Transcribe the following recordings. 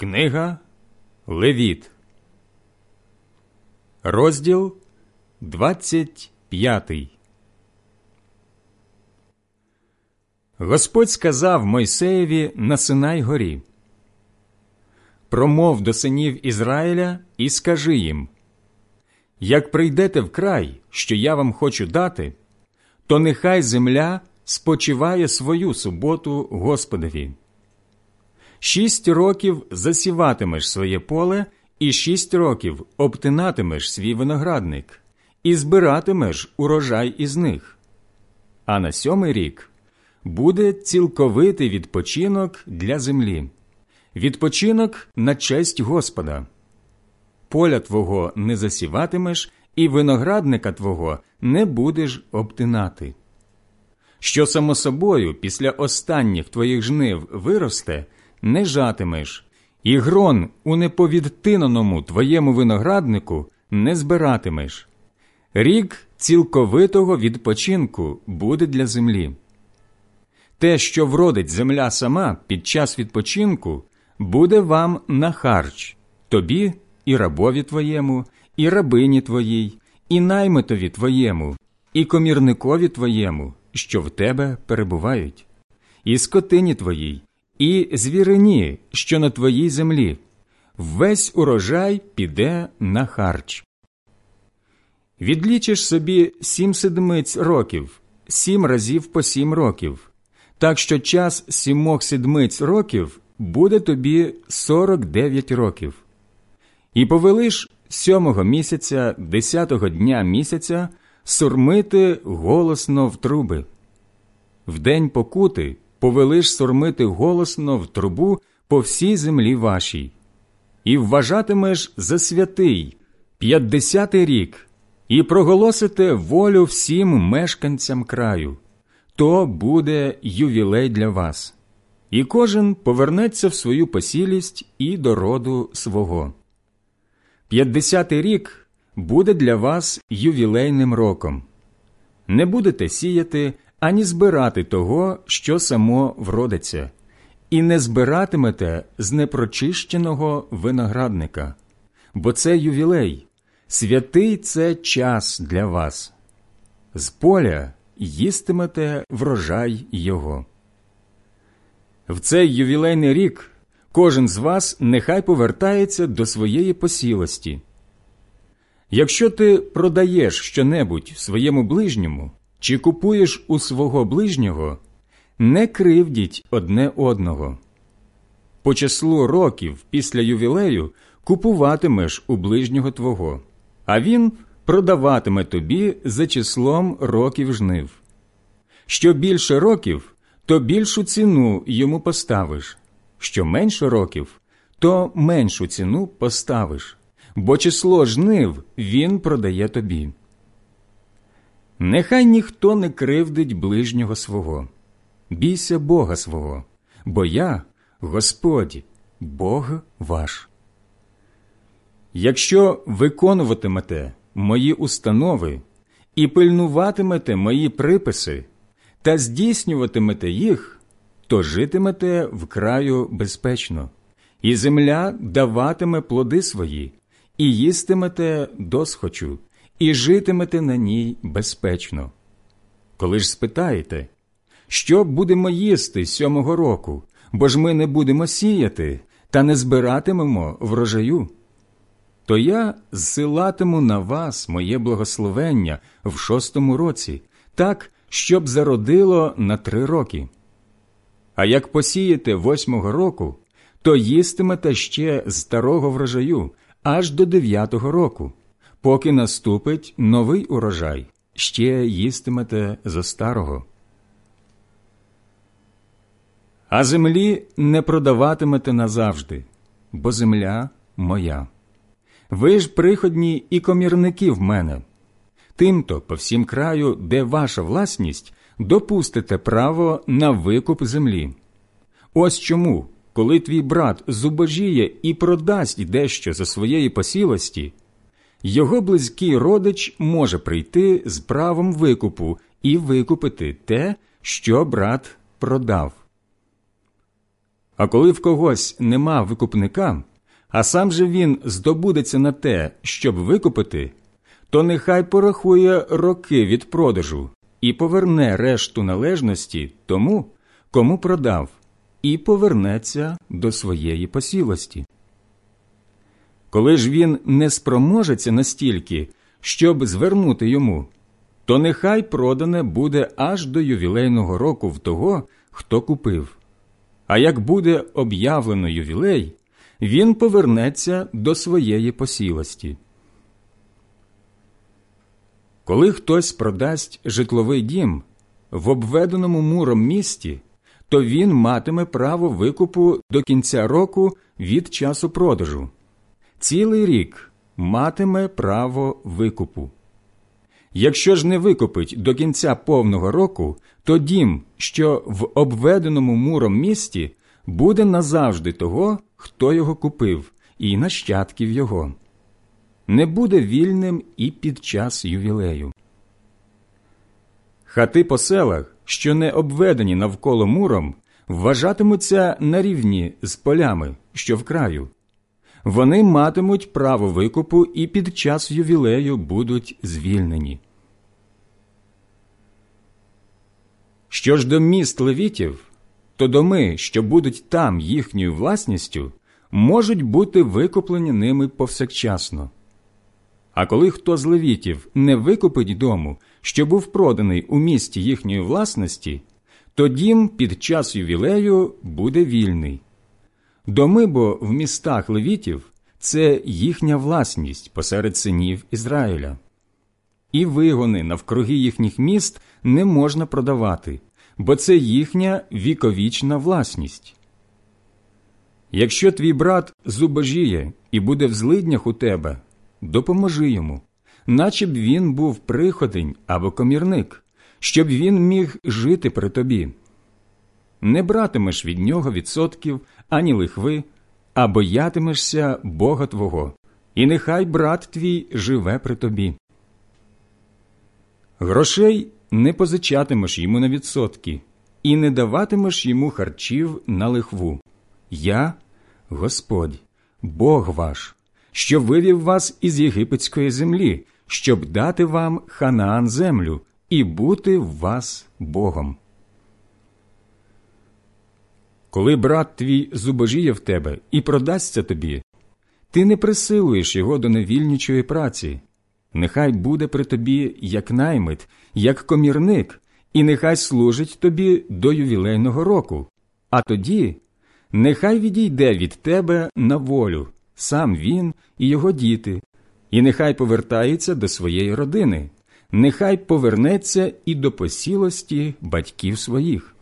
Книга Левіт, розділ 25 Господь сказав Мойсеєві на Синай горі Промов до синів Ізраїля і скажи їм Як прийдете в край, що я вам хочу дати, то нехай земля спочиває свою суботу Господові. Шість років засіватимеш своє поле, і шість років обтинатимеш свій виноградник, і збиратимеш урожай із них. А на сьомий рік буде цілковитий відпочинок для землі, відпочинок на честь Господа. Поля твого не засіватимеш, і виноградника твого не будеш обтинати. Що само собою після останніх твоїх жнив виросте – не жатимеш, і грон у неповідтиненому твоєму винограднику не збиратимеш. Рік цілковитого відпочинку буде для землі. Те, що вродить земля сама під час відпочинку, буде вам на харч, тобі і рабові твоєму, і рабині твоїй, і наймитові твоєму, і комірникові твоєму, що в тебе перебувають, і скотині твоїй, і звірині, що на твоїй землі, весь урожай піде на харч. Відлічиш собі сім седмиць років, сім разів по сім років, так що час сімох седмиць років буде тобі сорок дев'ять років. І повелиш сьомого місяця, десятого дня місяця сурмити голосно в труби. В день покути повелиш сормити голосно в трубу по всій землі вашій, і вважатимеш за святий п'ятдесятий рік, і проголосите волю всім мешканцям краю. То буде ювілей для вас, і кожен повернеться в свою посілість і до роду свого. П'ятдесятий рік буде для вас ювілейним роком. Не будете сіяти ані збирати того, що само вродиться, і не збиратимете з непрочищеного виноградника, бо це ювілей, святий це час для вас. З поля їстимете врожай його. В цей ювілейний рік кожен з вас нехай повертається до своєї посілості. Якщо ти продаєш щонебудь своєму ближньому, чи купуєш у свого ближнього, не кривдіть одне одного. По числу років після ювілею купуватимеш у ближнього твого, а він продаватиме тобі за числом років жнив. Що більше років, то більшу ціну йому поставиш, що менше років, то меншу ціну поставиш, бо число жнив він продає тобі. Нехай ніхто не кривдить ближнього свого, бійся Бога свого, бо я Господь, Бог ваш. Якщо виконуватимете мої установи і пильнуватимете мої приписи та здійснюватимете їх, то житимете в краю безпечно, і земля даватиме плоди свої, і їстимете досхочу і житимете на ній безпечно. Коли ж спитаєте, що будемо їсти сьомого року, бо ж ми не будемо сіяти та не збиратимемо врожаю, то я зсилатиму на вас моє благословення в шостому році, так, щоб зародило на три роки. А як посієте восьмого року, то їстимете ще старого врожаю аж до дев'ятого року поки наступить новий урожай, ще їстимете за старого. А землі не продаватимете назавжди, бо земля моя. Ви ж приходні і комірники в мене. Тимто по всім краю, де ваша власність, допустите право на викуп землі. Ось чому, коли твій брат зубожіє і продасть дещо за своєї посілості, його близький родич може прийти з правом викупу і викупити те, що брат продав. А коли в когось нема викупника, а сам же він здобудеться на те, щоб викупити, то нехай порахує роки від продажу і поверне решту належності тому, кому продав, і повернеться до своєї посілості. Коли ж він не спроможеться настільки, щоб звернути йому, то нехай продане буде аж до ювілейного року в того, хто купив. А як буде об'явлено ювілей, він повернеться до своєї посілості. Коли хтось продасть житловий дім в обведеному муром місті, то він матиме право викупу до кінця року від часу продажу. Цілий рік матиме право викупу. Якщо ж не викупить до кінця повного року, то дім, що в обведеному муром місті, буде назавжди того, хто його купив, і нащадків його. Не буде вільним і під час ювілею. Хати по селах, що не обведені навколо муром, вважатимуться на рівні з полями, що в краю. Вони матимуть право викупу і під час ювілею будуть звільнені. Що ж до міст левітів, то доми, що будуть там їхньою власністю, можуть бути викуплені ними повсякчасно. А коли хто з левітів не викупить дому, що був проданий у місті їхньої власності, то дім під час ювілею буде вільний. Доми бо в містах левітів це їхня власність посеред синів Ізраїля. І вигони навкруги їхніх міст не можна продавати, бо це їхня віковічна власність. Якщо твій брат зубожіє і буде в злиднях у тебе, допоможи йому, наче б він був приходень або комірник, щоб він міг жити при тобі. Не братимеш від нього відсотків ані лихви, а боятимешся Бога Твого, і нехай брат твій живе при тобі. Грошей не позичатимеш йому на відсотки, і не даватимеш йому харчів на лихву. Я, Господь, Бог ваш, що вивів вас із єгипетської землі, щоб дати вам ханаан землю і бути в вас Богом. Коли брат твій зубожіє в тебе і продасться тобі, ти не присилуєш його до невільничої праці. Нехай буде при тобі як наймит, як комірник, і нехай служить тобі до ювілейного року, а тоді нехай відійде від тебе на волю, сам він і його діти, і нехай повертається до своєї родини, нехай повернеться і до посілості батьків своїх.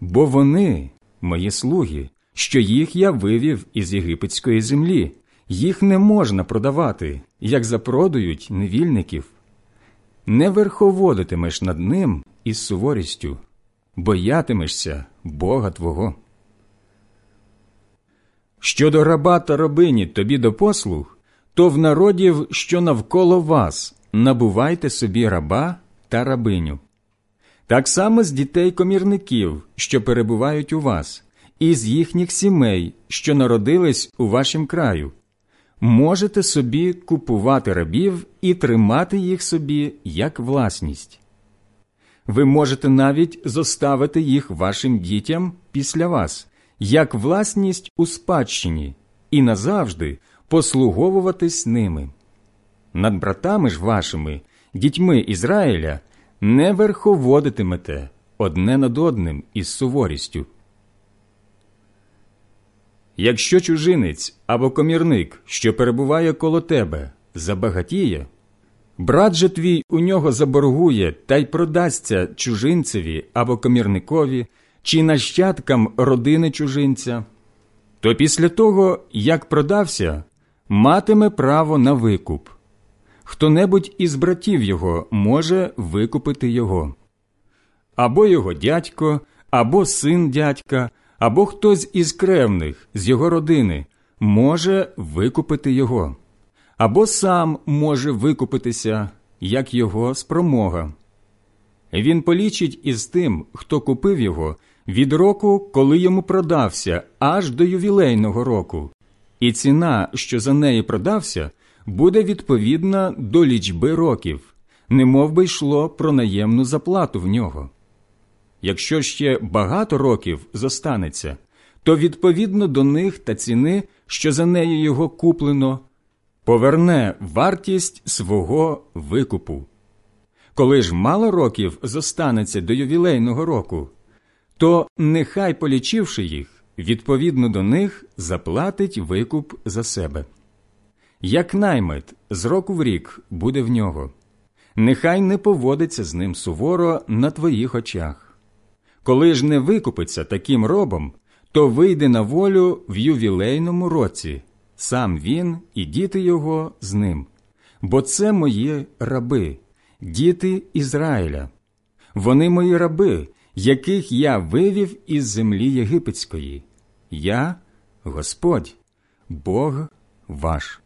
Бо вони, мої слуги, що їх я вивів із єгипетської землі, їх не можна продавати, як запродають невільників. Не верховодитимеш над ним із суворістю, боятимешся Бога Твого. Щодо раба та рабині тобі до послуг, то в народів, що навколо вас, набувайте собі раба та рабиню. Так само з дітей комірників, що перебувають у вас, і з їхніх сімей, що народились у вашім краю. Можете собі купувати рабів і тримати їх собі як власність. Ви можете навіть зоставити їх вашим дітям після вас, як власність у спадщині, і назавжди послуговуватись ними. Над братами ж вашими, дітьми Ізраїля, не верховодитимете одне над одним із суворістю. Якщо чужинець або комірник, що перебуває коло тебе, забагатіє, брат же твій у нього заборгує та й продасться чужинцеві або комірникові чи нащадкам родини чужинця, то після того, як продався, матиме право на викуп. Хто небудь із братів його може викупити його, або його дядько, або син дядька, або хтось із кревних з його родини може викупити його, або сам може викупитися, як його спромога. Він полічить із тим, хто купив його, від року, коли йому продався, аж до ювілейного року, і ціна, що за неї продався, буде відповідна до лічби років, немов би йшло про наємну заплату в нього. Якщо ще багато років зостанеться, то відповідно до них та ціни, що за нею його куплено, поверне вартість свого викупу. Коли ж мало років зостанеться до ювілейного року, то нехай, полічивши їх, відповідно до них заплатить викуп за себе. Як наймит з року в рік буде в нього, нехай не поводиться з ним суворо на твоїх очах. Коли ж не викупиться таким робом, то вийде на волю в ювілейному році, сам він і діти його з ним, бо це мої раби, діти Ізраїля. Вони мої раби, яких я вивів із землі єгипетської. Я Господь, Бог ваш.